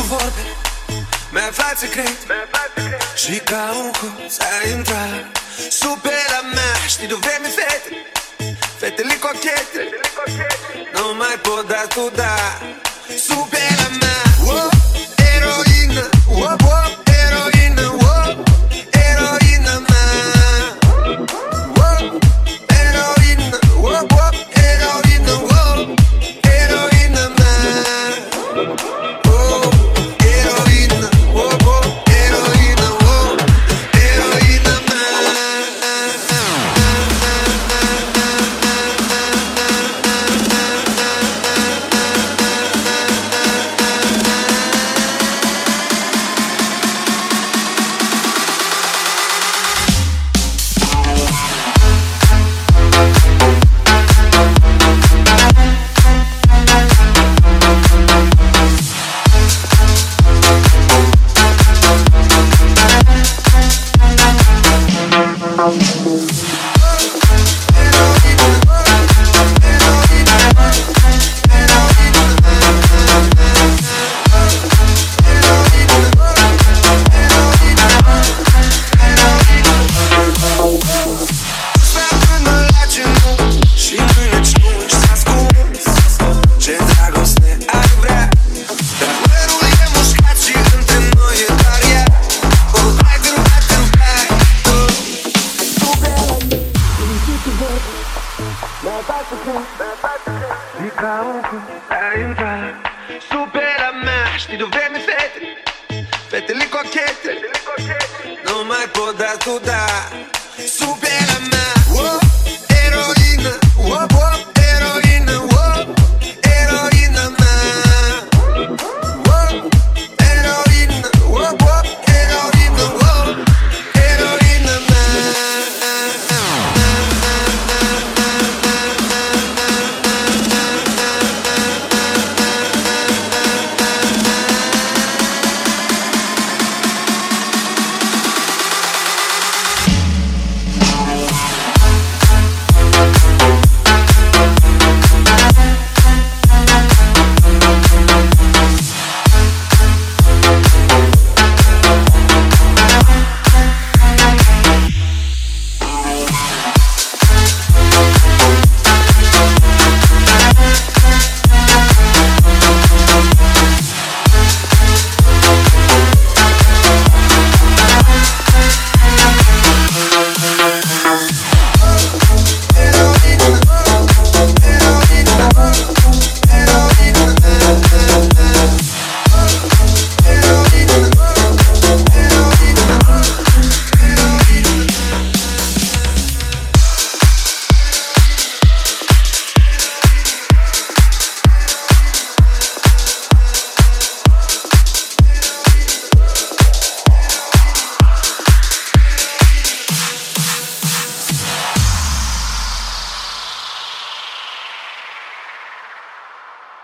cu vorbe. Mi-ai face cred Și ca un hoț ai intrat Supera mea. Știi dove mi fete? Fetele cochete. Nu mai pot da tu da. Mica uco, entra Supera me, știi fete? Fete Fetele cochetre Nu mai pot da tu da. Super